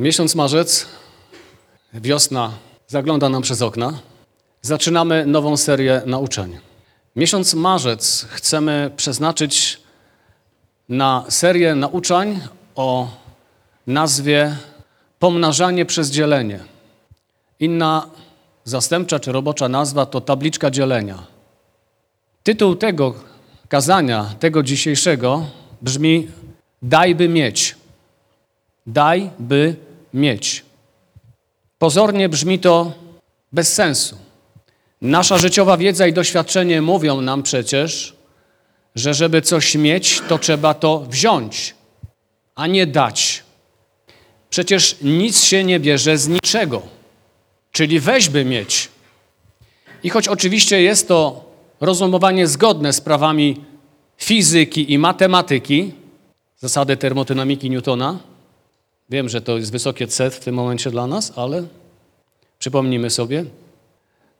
Miesiąc marzec, wiosna zagląda nam przez okna. Zaczynamy nową serię nauczeń. Miesiąc marzec chcemy przeznaczyć na serię nauczań o nazwie Pomnażanie przez dzielenie. Inna zastępcza czy robocza nazwa to tabliczka dzielenia. Tytuł tego kazania, tego dzisiejszego brzmi Daj by mieć. Daj by mieć. Pozornie brzmi to bez sensu. Nasza życiowa wiedza i doświadczenie mówią nam przecież, że żeby coś mieć, to trzeba to wziąć, a nie dać. Przecież nic się nie bierze z niczego, czyli weź by mieć. I choć oczywiście jest to rozumowanie zgodne z prawami fizyki i matematyki, zasady termodynamiki Newtona, wiem, że to jest wysokie C w tym momencie dla nas, ale przypomnijmy sobie,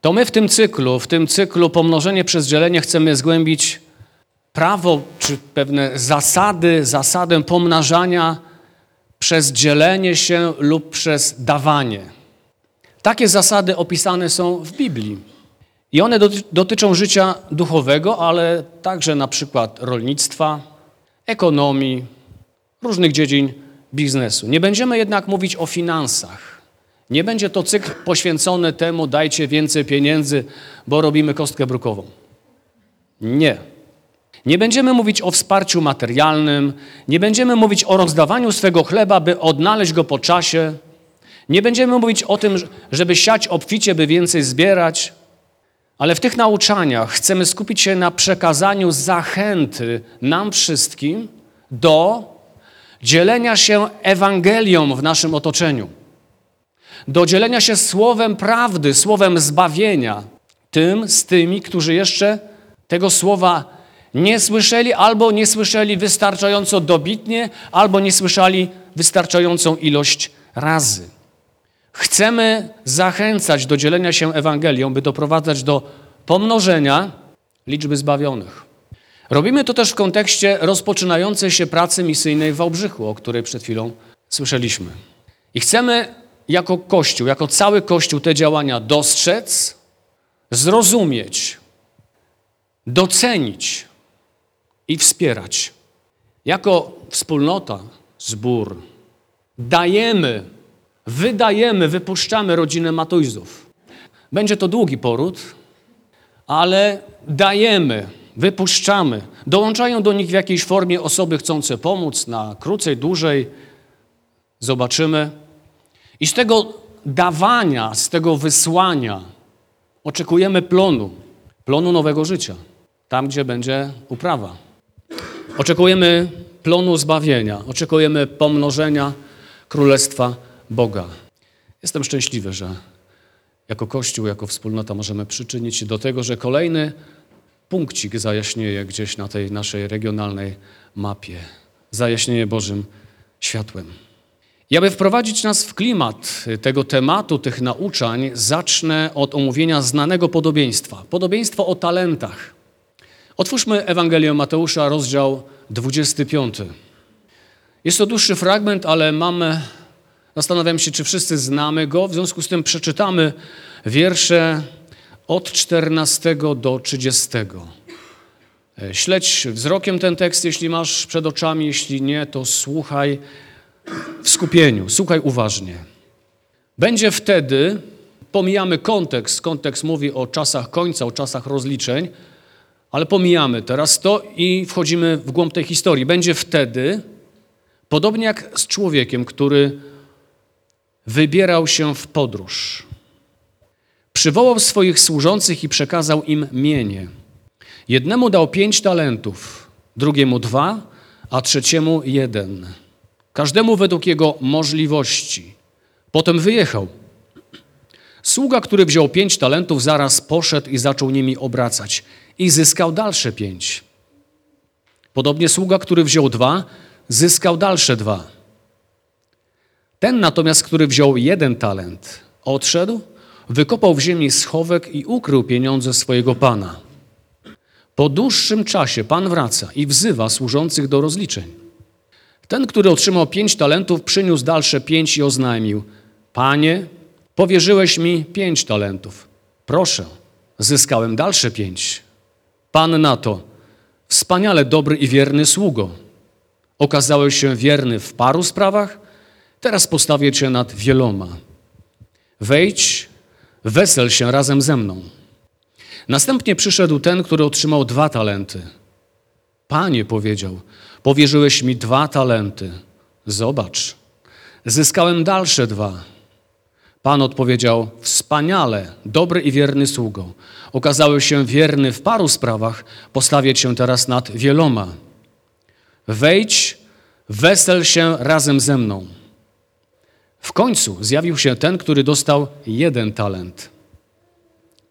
to my w tym cyklu, w tym cyklu pomnożenie przez dzielenie chcemy zgłębić prawo czy pewne zasady, zasadę pomnażania przez dzielenie się lub przez dawanie. Takie zasady opisane są w Biblii. I one dotyczą życia duchowego, ale także na przykład rolnictwa, ekonomii, różnych dziedzin biznesu. Nie będziemy jednak mówić o finansach. Nie będzie to cykl poświęcony temu, dajcie więcej pieniędzy, bo robimy kostkę brukową. Nie. Nie będziemy mówić o wsparciu materialnym, nie będziemy mówić o rozdawaniu swego chleba, by odnaleźć go po czasie. Nie będziemy mówić o tym, żeby siać obficie, by więcej zbierać. Ale w tych nauczaniach chcemy skupić się na przekazaniu zachęty nam wszystkim do dzielenia się Ewangelią w naszym otoczeniu, do dzielenia się słowem prawdy, słowem zbawienia, tym z tymi, którzy jeszcze tego słowa nie słyszeli albo nie słyszeli wystarczająco dobitnie, albo nie słyszeli wystarczającą ilość razy. Chcemy zachęcać do dzielenia się Ewangelią, by doprowadzać do pomnożenia liczby zbawionych. Robimy to też w kontekście rozpoczynającej się pracy misyjnej w Wałbrzychu, o której przed chwilą słyszeliśmy. I chcemy jako Kościół, jako cały Kościół te działania dostrzec, zrozumieć, docenić i wspierać. Jako wspólnota, zbór, dajemy, wydajemy, wypuszczamy rodzinę Matujzów. Będzie to długi poród, ale dajemy, wypuszczamy. Dołączają do nich w jakiejś formie osoby chcące pomóc na krócej, dłużej. Zobaczymy. I z tego dawania, z tego wysłania oczekujemy plonu, plonu nowego życia, tam gdzie będzie uprawa. Oczekujemy plonu zbawienia, oczekujemy pomnożenia Królestwa Boga. Jestem szczęśliwy, że jako Kościół, jako wspólnota możemy przyczynić się do tego, że kolejny punkcik zajaśnieje gdzieś na tej naszej regionalnej mapie. Zajaśnieje Bożym światłem. I aby wprowadzić nas w klimat tego tematu, tych nauczań, zacznę od omówienia znanego podobieństwa. Podobieństwo o talentach. Otwórzmy Ewangelię Mateusza, rozdział 25. Jest to dłuższy fragment, ale mamy, zastanawiam się, czy wszyscy znamy go, w związku z tym przeczytamy wiersze od 14 do 30. E, śledź wzrokiem ten tekst, jeśli masz przed oczami, jeśli nie, to słuchaj w skupieniu, słuchaj uważnie. Będzie wtedy, pomijamy kontekst, kontekst mówi o czasach końca, o czasach rozliczeń, ale pomijamy teraz to i wchodzimy w głąb tej historii. Będzie wtedy, podobnie jak z człowiekiem, który wybierał się w podróż. Przywołał swoich służących i przekazał im mienie. Jednemu dał pięć talentów, drugiemu dwa, a trzeciemu jeden. Każdemu według jego możliwości. Potem wyjechał. Sługa, który wziął pięć talentów, zaraz poszedł i zaczął nimi obracać i zyskał dalsze pięć. Podobnie sługa, który wziął dwa, zyskał dalsze dwa. Ten natomiast, który wziął jeden talent, odszedł, wykopał w ziemi schowek i ukrył pieniądze swojego pana. Po dłuższym czasie pan wraca i wzywa służących do rozliczeń. Ten, który otrzymał pięć talentów, przyniósł dalsze pięć i oznajmił: Panie, powierzyłeś mi pięć talentów. Proszę, zyskałem dalsze pięć. Pan na to: Wspaniale dobry i wierny sługo. Okazałeś się wierny w paru sprawach, teraz postawię cię nad wieloma. Wejdź, wesel się razem ze mną. Następnie przyszedł ten, który otrzymał dwa talenty. Panie, powiedział, powierzyłeś mi dwa talenty. Zobacz, zyskałem dalsze dwa. Pan odpowiedział: Wspaniale, dobry i wierny sługo. Okazałeś się wierny w paru sprawach, postawię cię teraz nad wieloma. Wejdź, wesel się razem ze mną. W końcu zjawił się ten, który dostał jeden talent.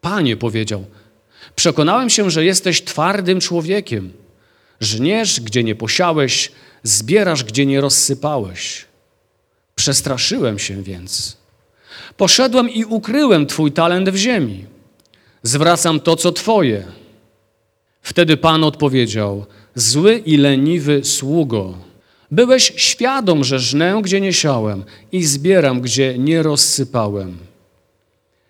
Panie, powiedział, przekonałem się, że jesteś twardym człowiekiem. Żniesz, gdzie nie posiałeś, zbierasz, gdzie nie rozsypałeś. Przestraszyłem się więc. Poszedłem i ukryłem Twój talent w ziemi. Zwracam to, co Twoje. Wtedy Pan odpowiedział: Zły i leniwy sługo. Byłeś świadom, że żnę, gdzie nie siałem i zbieram, gdzie nie rozsypałem.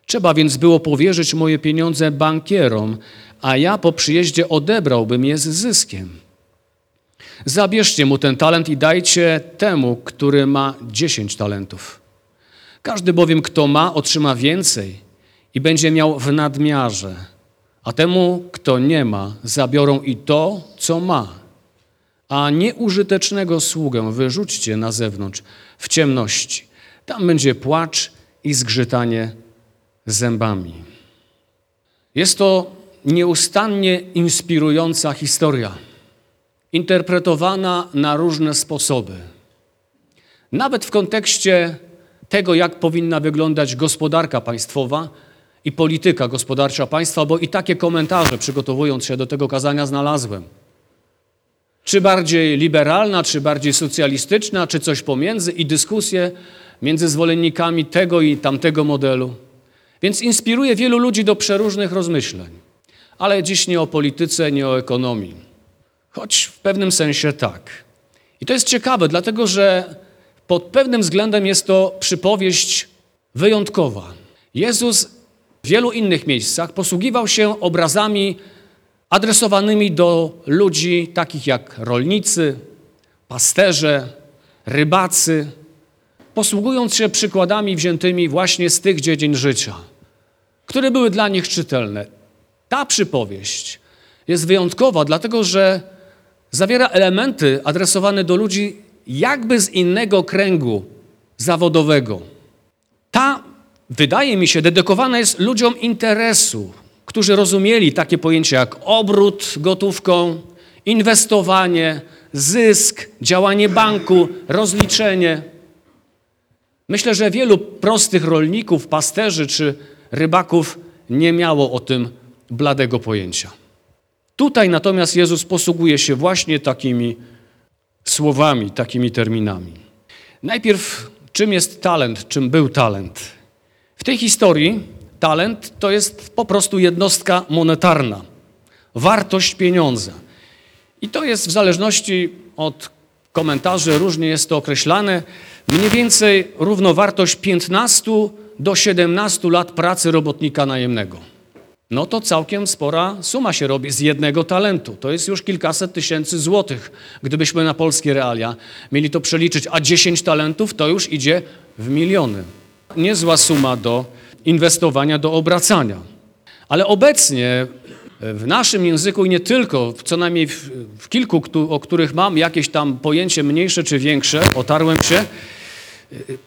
Trzeba więc było powierzyć moje pieniądze bankierom, a ja po przyjeździe odebrałbym je z zyskiem. Zabierzcie mu ten talent i dajcie temu, który ma dziesięć talentów. Każdy bowiem, kto ma, otrzyma więcej i będzie miał w nadmiarze, a temu, kto nie ma, zabiorą i to, co ma. A nieużytecznego sługę wyrzućcie na zewnątrz, w ciemności. Tam będzie płacz i zgrzytanie zębami. Jest to nieustannie inspirująca historia, interpretowana na różne sposoby. Nawet w kontekście tego, jak powinna wyglądać gospodarka państwowa i polityka gospodarcza państwa, bo i takie komentarze, przygotowując się do tego kazania, znalazłem. Czy bardziej liberalna, czy bardziej socjalistyczna, czy coś pomiędzy, i dyskusje między zwolennikami tego i tamtego modelu. Więc inspiruje wielu ludzi do przeróżnych rozmyśleń. Ale dziś nie o polityce, nie o ekonomii. Choć w pewnym sensie tak. I to jest ciekawe, dlatego że pod pewnym względem jest to przypowieść wyjątkowa. Jezus w wielu innych miejscach posługiwał się obrazami adresowanymi do ludzi takich jak rolnicy, pasterze, rybacy, posługując się przykładami wziętymi właśnie z tych dziedzin życia, które były dla nich czytelne. Ta przypowieść jest wyjątkowa, dlatego że zawiera elementy adresowane do ludzi jakby z innego kręgu zawodowego. Ta, wydaje mi się, dedykowana jest ludziom interesu, którzy rozumieli takie pojęcia jak obrót gotówką, inwestowanie, zysk, działanie banku, rozliczenie. Myślę, że wielu prostych rolników, pasterzy czy rybaków nie miało o tym bladego pojęcia. Tutaj natomiast Jezus posługuje się właśnie takimi słowami, takimi terminami. Najpierw, czym jest talent, czym był talent? W tej historii talent to jest po prostu jednostka monetarna, wartość pieniądza. I to jest w zależności od komentarzy, różnie jest to określane, mniej więcej równowartość 15 do 17 lat pracy robotnika najemnego no to całkiem spora suma się robi z jednego talentu. To jest już kilkaset tysięcy złotych, gdybyśmy na polskie realia mieli to przeliczyć, a 10 talentów to już idzie w miliony. Niezła suma do inwestowania, do obracania. Ale obecnie w naszym języku i nie tylko, co najmniej w, w kilku, o których mam jakieś tam pojęcie mniejsze czy większe, otarłem się,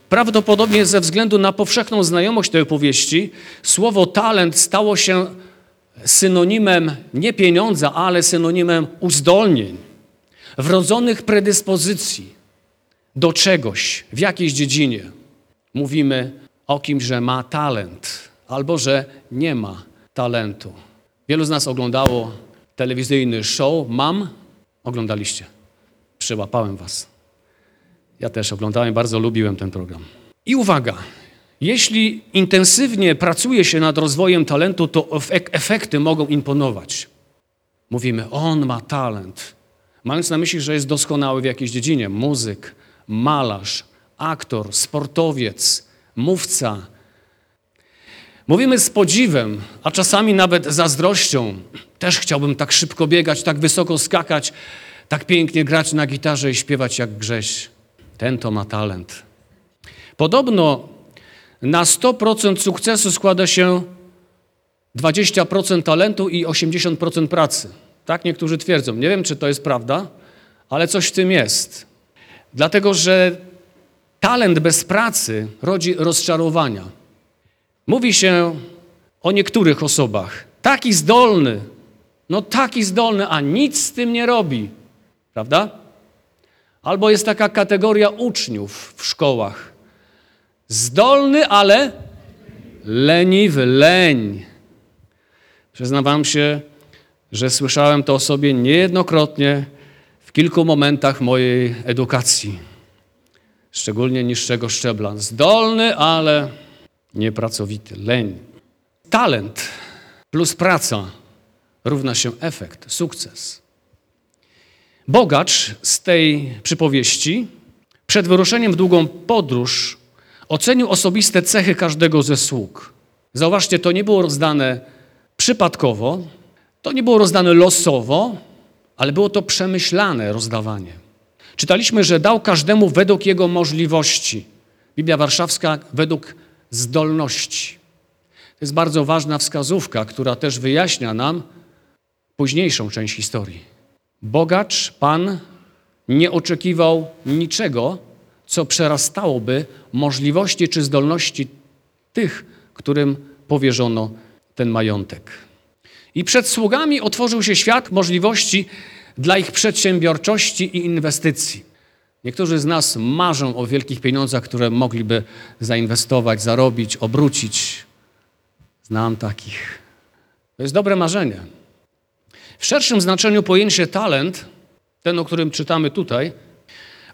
Prawdopodobnie ze względu na powszechną znajomość tej opowieści, słowo talent stało się synonimem nie pieniądza, ale synonimem uzdolnień, wrodzonych predyspozycji do czegoś w jakiejś dziedzinie. Mówimy o kimś, że ma talent albo że nie ma talentu. Wielu z nas oglądało telewizyjny show Mam. Oglądaliście. Przyłapałem was. Ja też oglądałem, bardzo lubiłem ten program. I uwaga, jeśli intensywnie pracuje się nad rozwojem talentu, to efekty mogą imponować. Mówimy, on ma talent. Mając na myśli, że jest doskonały w jakiejś dziedzinie, muzyk, malarz, aktor, sportowiec, mówca. Mówimy z podziwem, a czasami nawet zazdrością. Też chciałbym tak szybko biegać, tak wysoko skakać, tak pięknie grać na gitarze i śpiewać jak Grześ. Ten to ma talent. Podobno na 100% sukcesu składa się 20% talentu i 80% pracy. Tak niektórzy twierdzą. Nie wiem, czy to jest prawda, ale coś w tym jest. Dlatego, że talent bez pracy rodzi rozczarowania. Mówi się o niektórych osobach. Taki zdolny, no taki zdolny, a nic z tym nie robi. Prawda? Albo jest taka kategoria uczniów w szkołach. Zdolny, ale leniwy, leń. Przyznawam się, że słyszałem to o sobie niejednokrotnie w kilku momentach mojej edukacji, szczególnie niższego szczebla. Zdolny, ale niepracowity, leń. Talent plus praca równa się efekt, sukces. Bogacz z tej przypowieści przed wyruszeniem w długą podróż ocenił osobiste cechy każdego ze sług. Zauważcie, to nie było rozdane przypadkowo, to nie było rozdane losowo, ale było to przemyślane rozdawanie. Czytaliśmy, że dał każdemu według jego możliwości. Biblia Warszawska według zdolności. To jest bardzo ważna wskazówka, która też wyjaśnia nam późniejszą część historii. Bogacz, Pan, nie oczekiwał niczego, co przerastałoby możliwości czy zdolności tych, którym powierzono ten majątek. I przed sługami otworzył się świat możliwości dla ich przedsiębiorczości i inwestycji. Niektórzy z nas marzą o wielkich pieniądzach, które mogliby zainwestować, zarobić, obrócić. Znam takich. To jest dobre marzenie. W szerszym znaczeniu pojęcie talent, ten o którym czytamy tutaj,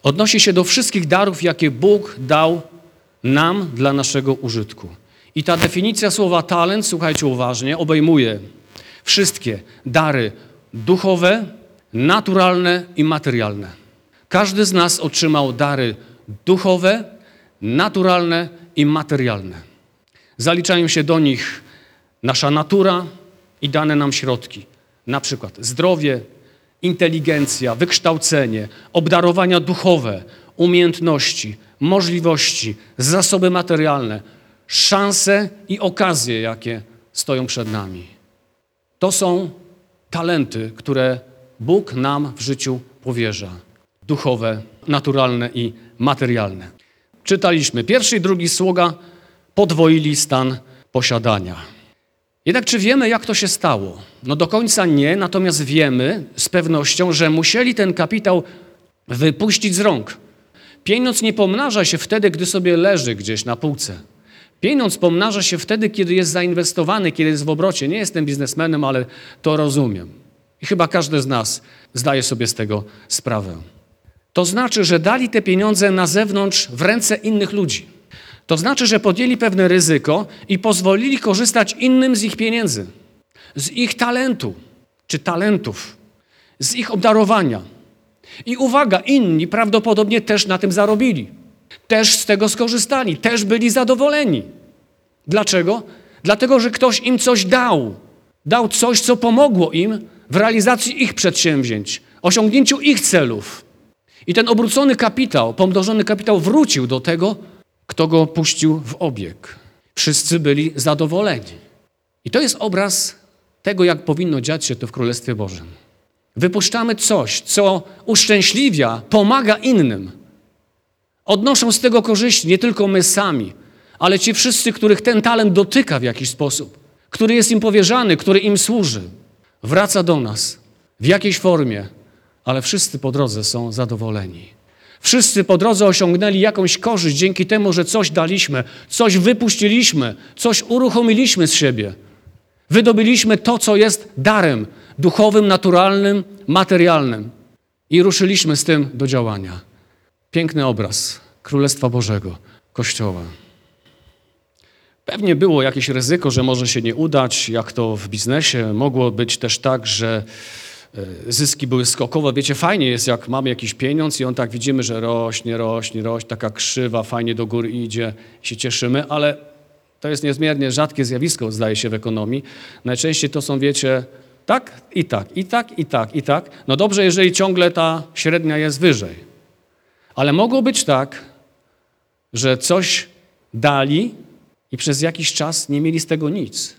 odnosi się do wszystkich darów, jakie Bóg dał nam dla naszego użytku. I ta definicja słowa talent, słuchajcie uważnie, obejmuje wszystkie dary duchowe, naturalne i materialne. Każdy z nas otrzymał dary duchowe, naturalne i materialne. Zaliczają się do nich nasza natura i dane nam środki, na przykład zdrowie, inteligencja, wykształcenie, obdarowania duchowe, umiejętności, możliwości, zasoby materialne, szanse i okazje, jakie stoją przed nami. To są talenty, które Bóg nam w życiu powierza. Duchowe, naturalne i materialne. Czytaliśmy, pierwszy i drugi sługa podwoili stan posiadania. Jednak czy wiemy, jak to się stało? No do końca nie, natomiast wiemy z pewnością, że musieli ten kapitał wypuścić z rąk. Pieniądz nie pomnaża się wtedy, gdy sobie leży gdzieś na półce. Pieniądz pomnaża się wtedy, kiedy jest zainwestowany, kiedy jest w obrocie. Nie jestem biznesmenem, ale to rozumiem. I chyba każdy z nas zdaje sobie z tego sprawę. To znaczy, że dali te pieniądze na zewnątrz w ręce innych ludzi. To znaczy, że podjęli pewne ryzyko i pozwolili korzystać innym z ich pieniędzy, z ich talentu czy talentów, z ich obdarowania. I uwaga, inni prawdopodobnie też na tym zarobili też z tego skorzystali, też byli zadowoleni. Dlaczego? Dlatego, że ktoś im coś dał. Dał coś, co pomogło im w realizacji ich przedsięwzięć, osiągnięciu ich celów. I ten obrócony kapitał, pomnożony kapitał wrócił do tego, kto go puścił w obieg. Wszyscy byli zadowoleni. I to jest obraz tego, jak powinno dziać się to w Królestwie Bożym. Wypuszczamy coś, co uszczęśliwia, pomaga innym. Odnoszą z tego korzyści nie tylko my sami, ale ci wszyscy, których ten talent dotyka w jakiś sposób, który jest im powierzany, który im służy. Wraca do nas w jakiejś formie, ale wszyscy po drodze są zadowoleni. Wszyscy po drodze osiągnęli jakąś korzyść dzięki temu, że coś daliśmy, coś wypuściliśmy, coś uruchomiliśmy z siebie. Wydobyliśmy to, co jest darem duchowym, naturalnym, materialnym i ruszyliśmy z tym do działania. Piękny obraz Królestwa Bożego, Kościoła. Pewnie było jakieś ryzyko, że może się nie udać, jak to w biznesie. Mogło być też tak, że e, zyski były skokowe. Wiecie, fajnie jest, jak mamy jakiś pieniądz i on tak widzimy, że rośnie, rośnie, rośnie, taka krzywa, fajnie do góry idzie, się cieszymy, ale to jest niezmiernie rzadkie zjawisko, zdaje się, w ekonomii. Najczęściej to są, wiecie, tak i tak, i tak, i tak, i tak. No dobrze, jeżeli ciągle ta średnia jest wyżej. Ale mogło być tak, że coś dali i przez jakiś czas nie mieli z tego nic.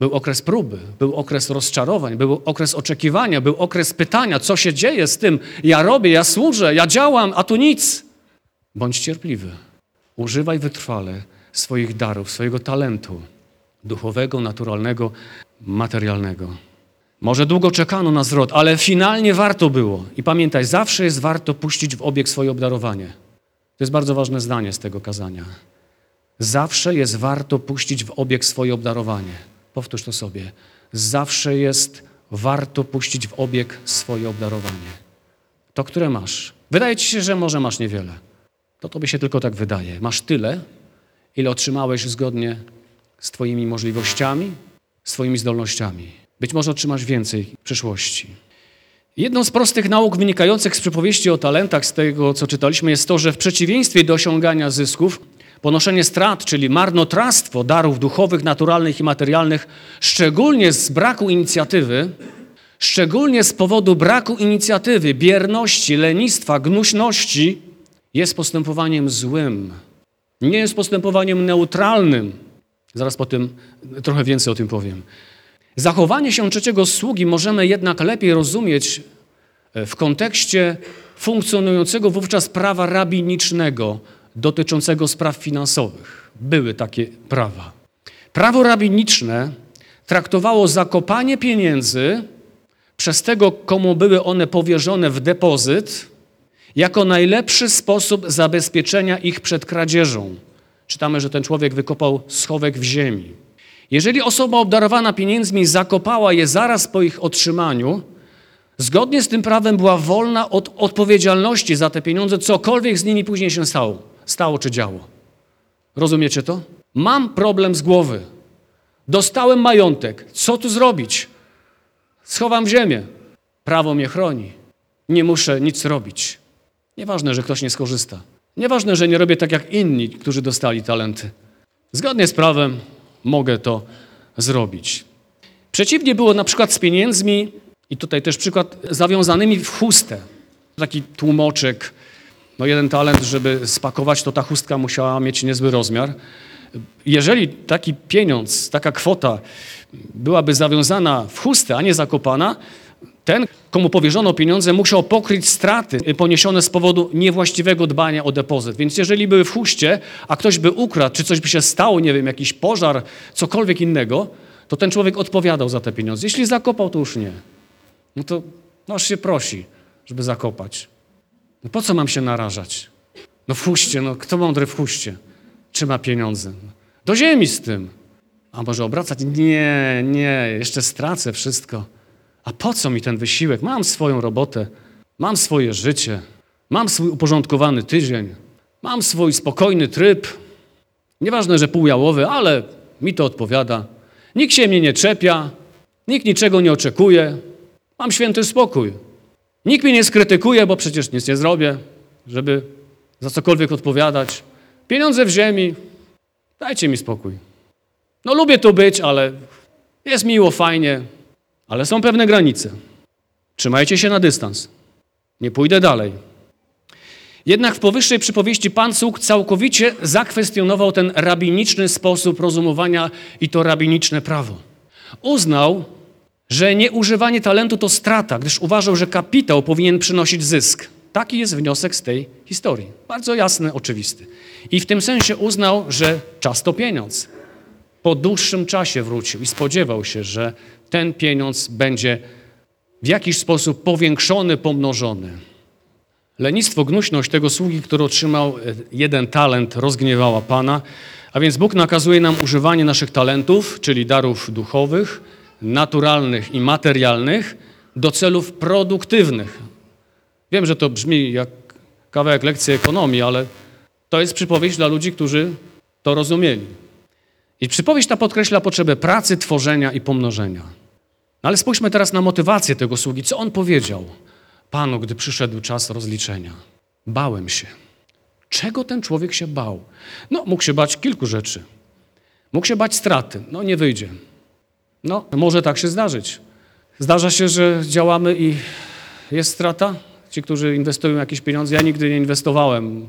Był okres próby, był okres rozczarowań, był okres oczekiwania, był okres pytania, co się dzieje z tym. Ja robię, ja służę, ja działam, a tu nic. Bądź cierpliwy. Używaj wytrwale swoich darów, swojego talentu duchowego, naturalnego, materialnego. Może długo czekano na zwrot, ale finalnie warto było. I pamiętaj, zawsze jest warto puścić w obieg swoje obdarowanie. To jest bardzo ważne zdanie z tego kazania. Zawsze jest warto puścić w obieg swoje obdarowanie. Powtórz to sobie. Zawsze jest warto puścić w obieg swoje obdarowanie. To, które masz. Wydaje ci się, że może masz niewiele. To tobie się tylko tak wydaje. Masz tyle, ile otrzymałeś zgodnie z twoimi możliwościami, swoimi zdolnościami. Być może otrzymasz więcej w przyszłości. Jedną z prostych nauk wynikających z przypowieści o talentach, z tego co czytaliśmy, jest to, że w przeciwieństwie do osiągania zysków, ponoszenie strat, czyli marnotrawstwo darów duchowych, naturalnych i materialnych, szczególnie z braku inicjatywy, szczególnie z powodu braku inicjatywy, bierności, lenistwa, gnuśności, jest postępowaniem złym. Nie jest postępowaniem neutralnym. Zaraz po tym trochę więcej o tym powiem. Zachowanie się trzeciego sługi możemy jednak lepiej rozumieć e, w kontekście funkcjonującego wówczas prawa rabinicznego dotyczącego spraw finansowych. Były takie prawa. Prawo rabiniczne traktowało zakopanie pieniędzy przez tego, komu były one powierzone w depozyt, jako najlepszy sposób zabezpieczenia ich przed kradzieżą. Czytamy, że ten człowiek wykopał schowek w ziemi. Jeżeli osoba obdarowana pieniędzmi zakopała je zaraz po ich otrzymaniu, zgodnie z tym prawem była wolna od odpowiedzialności za te pieniądze, cokolwiek z nimi później się stało, stało czy działo. Rozumiecie to? Mam problem z głowy. Dostałem majątek. Co tu zrobić? Schowam w ziemię. Prawo mnie chroni. Nie muszę nic robić. Nieważne, że ktoś nie skorzysta. Nieważne, że nie robię tak jak inni, którzy dostali talenty. Zgodnie z prawem mogę to zrobić. Przeciwnie było na przykład z pieniędzmi, i tutaj też przykład, zawiązanymi w chustę. Taki tłumoczek, no jeden talent, żeby spakować, to ta chustka musiała mieć niezły rozmiar. Jeżeli taki pieniądz, taka kwota byłaby zawiązana w chustę, a nie zakopana, ten, komu powierzono pieniądze, musiał pokryć straty poniesione z powodu niewłaściwego dbania o depozyt. Więc jeżeli były w huście, a ktoś by ukradł, czy coś by się stało, nie wiem, jakiś pożar, cokolwiek innego, to ten człowiek odpowiadał za te pieniądze. Jeśli zakopał, to już nie. No to no aż się prosi, żeby zakopać. No po co mam się narażać? No w huście, no kto mądry w huście trzyma pieniądze? Do ziemi z tym. A może obracać? Nie, nie, jeszcze stracę wszystko. A po co mi ten wysiłek? Mam swoją robotę, mam swoje życie, mam swój uporządkowany tydzień, mam swój spokojny tryb. Nieważne, że półjałowy, ale mi to odpowiada. Nikt się mnie nie czepia, nikt niczego nie oczekuje. Mam święty spokój. Nikt mnie nie skrytykuje, bo przecież nic nie zrobię, żeby za cokolwiek odpowiadać. Pieniądze w ziemi, dajcie mi spokój. No lubię tu być, ale jest miło, fajnie, ale są pewne granice. Trzymajcie się na dystans. Nie pójdę dalej. Jednak w powyższej przypowieści Pan Sług całkowicie zakwestionował ten rabiniczny sposób rozumowania i to rabiniczne prawo. Uznał, że nieużywanie talentu to strata, gdyż uważał, że kapitał powinien przynosić zysk. Taki jest wniosek z tej historii. Bardzo jasny, oczywisty. I w tym sensie uznał, że czas to pieniądz. Po dłuższym czasie wrócił i spodziewał się, że ten pieniądz będzie w jakiś sposób powiększony, pomnożony. Lenistwo, gnuśność tego sługi, który otrzymał e, jeden talent, rozgniewała Pana, a więc Bóg nakazuje nam używanie naszych talentów, czyli darów duchowych, naturalnych i materialnych, do celów produktywnych. Wiem, że to brzmi jak kawałek lekcji ekonomii, ale to jest przypowieść dla ludzi, którzy to rozumieli. I przypowieść ta podkreśla potrzebę pracy, tworzenia i pomnożenia. No ale spójrzmy teraz na motywację tego sługi. Co on powiedział panu, gdy przyszedł czas rozliczenia? Bałem się. Czego ten człowiek się bał? No, mógł się bać kilku rzeczy. Mógł się bać straty. No, nie wyjdzie. No, może tak się zdarzyć. Zdarza się, że działamy i jest strata. Ci, którzy inwestują jakieś pieniądze, ja nigdy nie inwestowałem.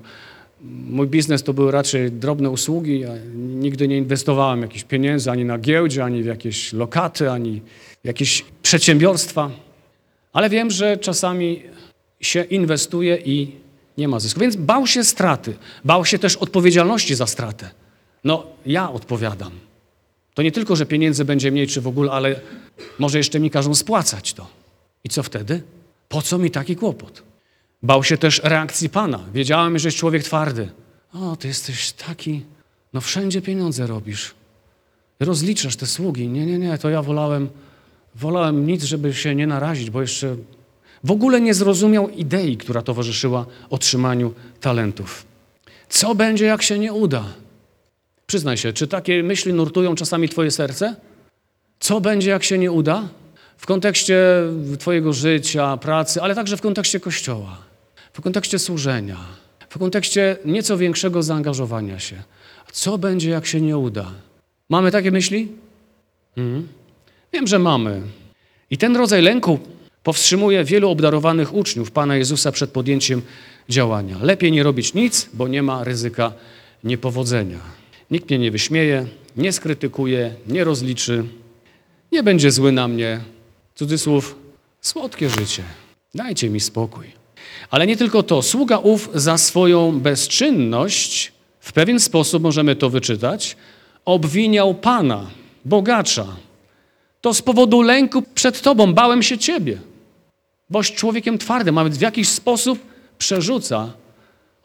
Mój biznes to były raczej drobne usługi. Ja nigdy nie inwestowałem jakichś pieniędzy ani na giełdzie, ani w jakieś lokaty, ani w jakieś przedsiębiorstwa. Ale wiem, że czasami się inwestuje i nie ma zysku. Więc bał się straty. Bał się też odpowiedzialności za stratę. No, ja odpowiadam. To nie tylko, że pieniędzy będzie mniej, czy w ogóle, ale może jeszcze mi każą spłacać to. I co wtedy? Po co mi taki kłopot? Bał się też reakcji Pana. Wiedziałem, że jest człowiek twardy. O, ty jesteś taki, no wszędzie pieniądze robisz. Rozliczasz te sługi. Nie, nie, nie, to ja wolałem, wolałem nic, żeby się nie narazić, bo jeszcze w ogóle nie zrozumiał idei, która towarzyszyła otrzymaniu talentów. Co będzie, jak się nie uda? Przyznaj się, czy takie myśli nurtują czasami Twoje serce? Co będzie, jak się nie uda? W kontekście Twojego życia, pracy, ale także w kontekście Kościoła, w kontekście służenia, w kontekście nieco większego zaangażowania się. Co będzie, jak się nie uda? Mamy takie myśli? Mhm. Wiem, że mamy. I ten rodzaj lęku powstrzymuje wielu obdarowanych uczniów Pana Jezusa przed podjęciem działania. Lepiej nie robić nic, bo nie ma ryzyka niepowodzenia. Nikt mnie nie wyśmieje, nie skrytykuje, nie rozliczy, nie będzie zły na mnie. Cudzysłów, słodkie życie. Dajcie mi spokój. Ale nie tylko to. Sługa ów za swoją bezczynność, w pewien sposób możemy to wyczytać, obwiniał Pana, bogacza. To z powodu lęku przed Tobą, bałem się Ciebie. Boś człowiekiem twardym, a w jakiś sposób przerzuca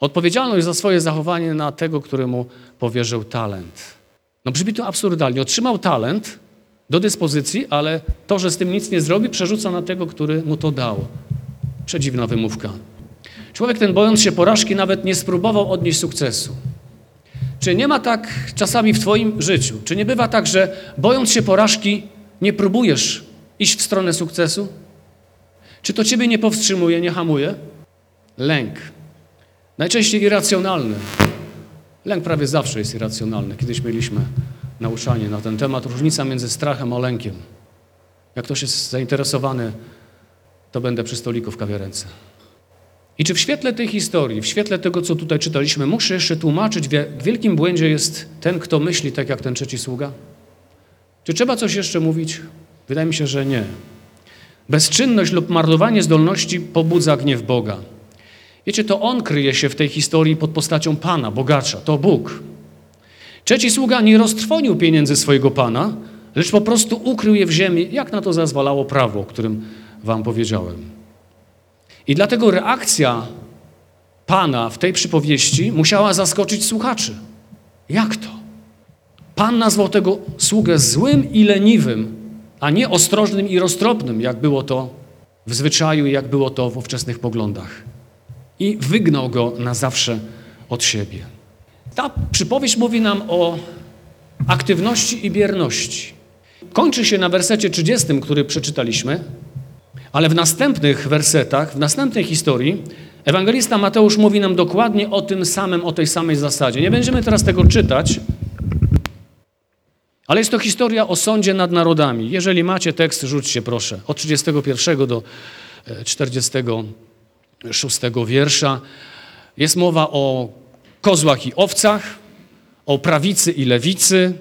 odpowiedzialność za swoje zachowanie na tego, któremu powierzył talent. No brzmi to absurdalnie. Otrzymał talent do dyspozycji, ale to, że z tym nic nie zrobi, przerzuca na tego, który mu to dał. Przedziwna wymówka. Człowiek ten, bojąc się porażki, nawet nie spróbował odnieść sukcesu. Czy nie ma tak czasami w Twoim życiu? Czy nie bywa tak, że bojąc się porażki, nie próbujesz iść w stronę sukcesu? Czy to Ciebie nie powstrzymuje, nie hamuje? Lęk. Najczęściej irracjonalny. Lęk prawie zawsze jest irracjonalny. Kiedyś mieliśmy nauczanie na ten temat. Różnica między strachem a lękiem. Jak ktoś jest zainteresowany, to będę przy stoliku w kawiarence. I czy w świetle tej historii, w świetle tego, co tutaj czytaliśmy, muszę jeszcze tłumaczyć, w wielkim błędzie jest ten, kto myśli tak jak ten trzeci sługa? Czy trzeba coś jeszcze mówić? Wydaje mi się, że nie. Bezczynność lub marnowanie zdolności pobudza gniew Boga. Wiecie, to On kryje się w tej historii pod postacią Pana, bogacza, to Bóg. Trzeci sługa nie roztrwonił pieniędzy swojego Pana, lecz po prostu ukrył je w ziemi, jak na to zezwalało prawo, o którym Wam powiedziałem. I dlatego reakcja Pana w tej przypowieści musiała zaskoczyć słuchaczy. Jak to? Pan nazwał tego sługę złym i leniwym, a nie ostrożnym i roztropnym, jak było to w zwyczaju i jak było to w ówczesnych poglądach. I wygnał go na zawsze od siebie. Ta przypowieść mówi nam o aktywności i bierności. Kończy się na wersecie 30, który przeczytaliśmy, ale w następnych wersetach, w następnej historii, ewangelista Mateusz mówi nam dokładnie o tym samym, o tej samej zasadzie. Nie będziemy teraz tego czytać, ale jest to historia o sądzie nad narodami. Jeżeli macie tekst, rzućcie proszę. Od 31 do 46 e, wiersza jest mowa o kozłach i owcach, o prawicy i lewicy,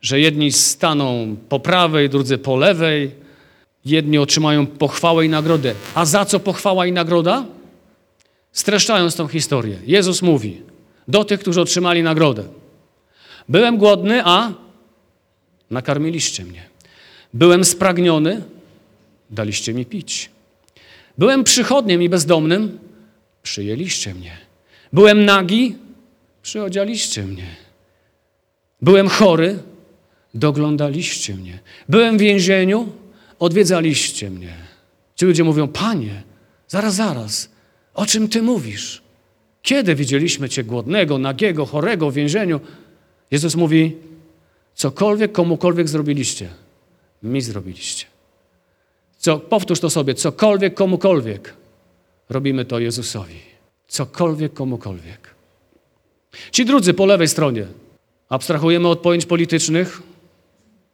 że jedni staną po prawej, drudzy po lewej, jedni otrzymają pochwałę i nagrodę. A za co pochwała i nagroda? Streszczając tą historię, Jezus mówi do tych, którzy otrzymali nagrodę. Byłem głodny, a nakarmiliście mnie. Byłem spragniony, daliście mi pić. Byłem przychodniem i bezdomnym, przyjęliście mnie. Byłem nagi, przyodzialiście mnie. Byłem chory, doglądaliście mnie. Byłem w więzieniu, odwiedzaliście mnie. Ci ludzie mówią, Panie, zaraz, zaraz, o czym Ty mówisz? Kiedy widzieliśmy Cię głodnego, nagiego, chorego w więzieniu? Jezus mówi, cokolwiek komukolwiek zrobiliście, mi zrobiliście. Co, powtórz to sobie, cokolwiek komukolwiek, robimy to Jezusowi. Cokolwiek komukolwiek. Ci drudzy po lewej stronie, abstrahujemy od pojęć politycznych,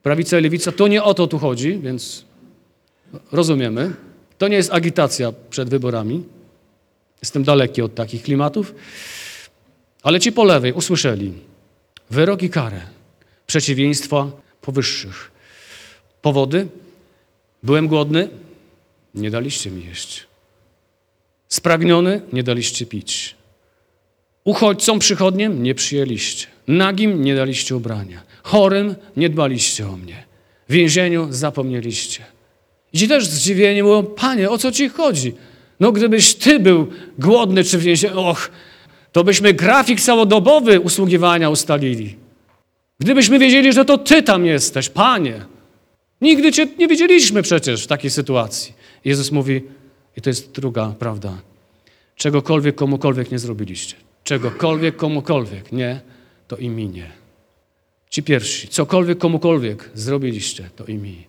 prawica i lewica, to nie o to tu chodzi, więc rozumiemy. To nie jest agitacja przed wyborami. Jestem daleki od takich klimatów. Ale ci po lewej usłyszeli wyrok i karę, przeciwieństwa powyższych. Powody? Byłem głodny? Nie daliście mi jeść. Spragniony? Nie daliście pić. Uchodźcom przychodniem? Nie przyjęliście. Nagim? Nie daliście ubrania. Chorym? Nie dbaliście o mnie. W więzieniu? Zapomnieliście. I ci też zdziwieni mówią, panie, o co ci chodzi? No gdybyś ty był głodny czy w więzieniu, och, to byśmy grafik całodobowy usługiwania ustalili. Gdybyśmy wiedzieli, że to ty tam jesteś, panie. Nigdy cię nie widzieliśmy przecież w takiej sytuacji. Jezus mówi, i to jest druga prawda, czegokolwiek komukolwiek nie zrobiliście. Czegokolwiek komukolwiek nie, to i mi nie. Ci pierwsi, cokolwiek komukolwiek zrobiliście, to i mi.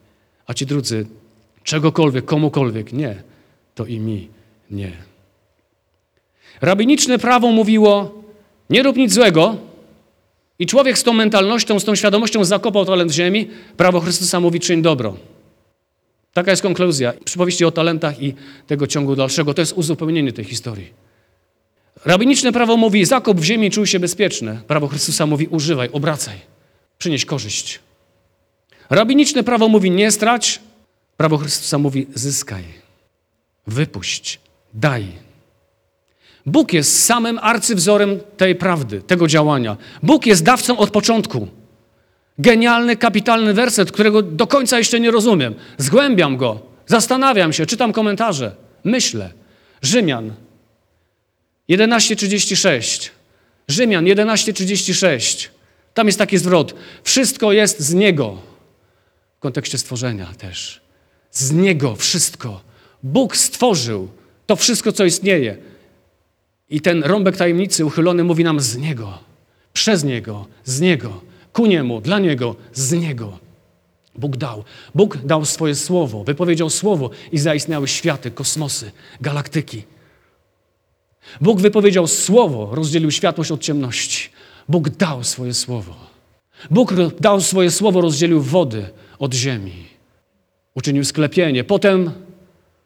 A ci drudzy, czegokolwiek komukolwiek nie, to i mi nie. Rabiniczne prawo mówiło, nie rób nic złego, i człowiek z tą mentalnością, z tą świadomością zakopał talent ziemi, prawo Chrystusa mówi czyń dobro. Taka jest konkluzja przypowieści o talentach i tego ciągu dalszego. To jest uzupełnienie tej historii. Rabiniczne prawo mówi zakop w ziemi, czuj się bezpieczny. Prawo Chrystusa mówi używaj, obracaj, przynieś korzyść. Rabiniczne prawo mówi nie strać. Prawo Chrystusa mówi zyskaj, wypuść, daj. Bóg jest samym arcywzorem tej prawdy, tego działania. Bóg jest dawcą od początku. Genialny, kapitalny werset, którego do końca jeszcze nie rozumiem. Zgłębiam go, zastanawiam się, czytam komentarze, myślę. Rzymian 11:36. Rzymian 11:36. Tam jest taki zwrot. Wszystko jest z Niego. W kontekście stworzenia też. Z Niego wszystko. Bóg stworzył to wszystko, co istnieje. I ten rąbek tajemnicy uchylony mówi nam z Niego, przez Niego, z Niego, ku Niemu, dla Niego, z Niego. Bóg dał. Bóg dał swoje słowo, wypowiedział słowo i zaistniały światy, kosmosy, galaktyki. Bóg wypowiedział słowo, rozdzielił światłość od ciemności. Bóg dał swoje słowo. Bóg dał swoje słowo, rozdzielił wody od ziemi. Uczynił sklepienie. Potem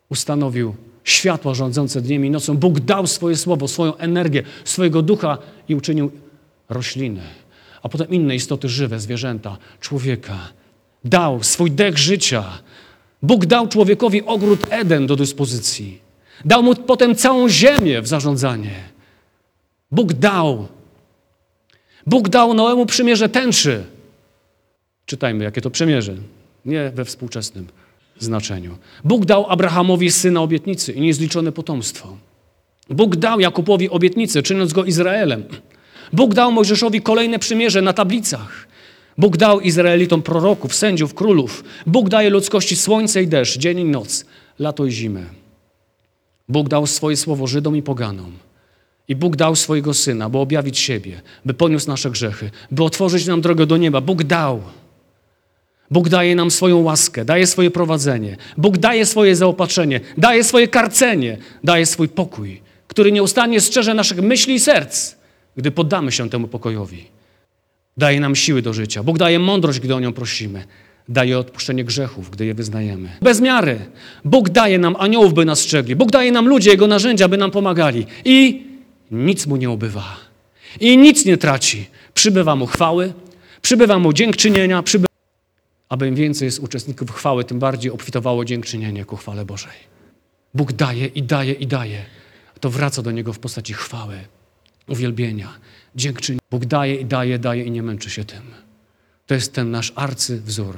ustanowił światła rządzące dniem i nocą. Bóg dał swoje słowo, swoją energię, swojego ducha i uczynił rośliny, a potem inne istoty żywe, zwierzęta, człowieka. Dał swój dech życia. Bóg dał człowiekowi ogród Eden do dyspozycji. Dał mu potem całą ziemię w zarządzanie. Bóg dał. Bóg dał Noemu przymierze tęczy. Czytajmy, jakie to przymierze. Nie we współczesnym znaczeniu. Bóg dał Abrahamowi syna obietnicy i niezliczone potomstwo. Bóg dał Jakubowi obietnicę, czyniąc go Izraelem. Bóg dał Mojżeszowi kolejne przymierze na tablicach. Bóg dał Izraelitom proroków, sędziów, królów. Bóg daje ludzkości słońce i deszcz, dzień i noc, lato i zimę. Bóg dał swoje słowo Żydom i poganom. I Bóg dał swojego Syna, by objawić siebie, by poniósł nasze grzechy, by otworzyć nam drogę do nieba. Bóg dał. Bóg daje nam swoją łaskę, daje swoje prowadzenie. Bóg daje swoje zaopatrzenie, daje swoje karcenie, daje swój pokój, który nieustannie strzeże naszych myśli i serc, gdy poddamy się temu pokojowi. Daje nam siły do życia. Bóg daje mądrość, gdy o nią prosimy. Daje odpuszczenie grzechów, gdy je wyznajemy. Bez miary. Bóg daje nam aniołów, by nas strzegli. Bóg daje nam ludzi, Jego narzędzia, by nam pomagali. I nic Mu nie ubywa. I nic nie traci. Przybywa Mu chwały, przybywa Mu dziękczynienia, przybywa aby im więcej jest uczestników chwały, tym bardziej obfitowało dziękczynienie ku chwale Bożej. Bóg daje i daje i daje. To wraca do Niego w postaci chwały, uwielbienia, dziękczynienia. Bóg daje i daje, daje i nie męczy się tym. To jest ten nasz arcywzór.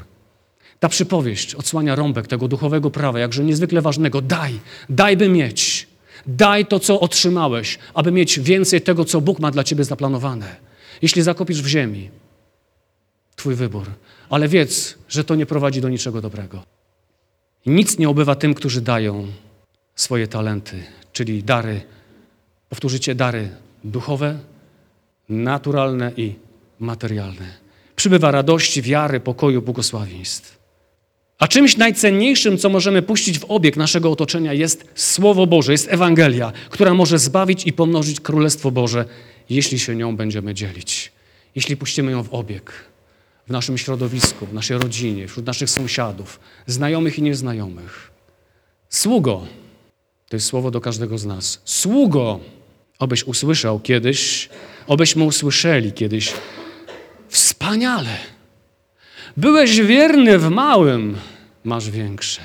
Ta przypowieść odsłania rąbek tego duchowego prawa, jakże niezwykle ważnego. Daj, daj by mieć. Daj to, co otrzymałeś, aby mieć więcej tego, co Bóg ma dla ciebie zaplanowane. Jeśli zakopisz w ziemi, twój wybór, ale wiedz, że to nie prowadzi do niczego dobrego. Nic nie obywa tym, którzy dają swoje talenty, czyli dary, powtórzycie, dary duchowe, naturalne i materialne. Przybywa radości, wiary, pokoju, błogosławieństw. A czymś najcenniejszym, co możemy puścić w obieg naszego otoczenia, jest Słowo Boże, jest Ewangelia, która może zbawić i pomnożyć Królestwo Boże, jeśli się nią będziemy dzielić. Jeśli puścimy ją w obieg, w naszym środowisku, w naszej rodzinie, wśród naszych sąsiadów, znajomych i nieznajomych. Sługo, to jest słowo do każdego z nas. Sługo, obyś usłyszał kiedyś, obyśmy usłyszeli kiedyś. Wspaniale. Byłeś wierny w małym, masz większe.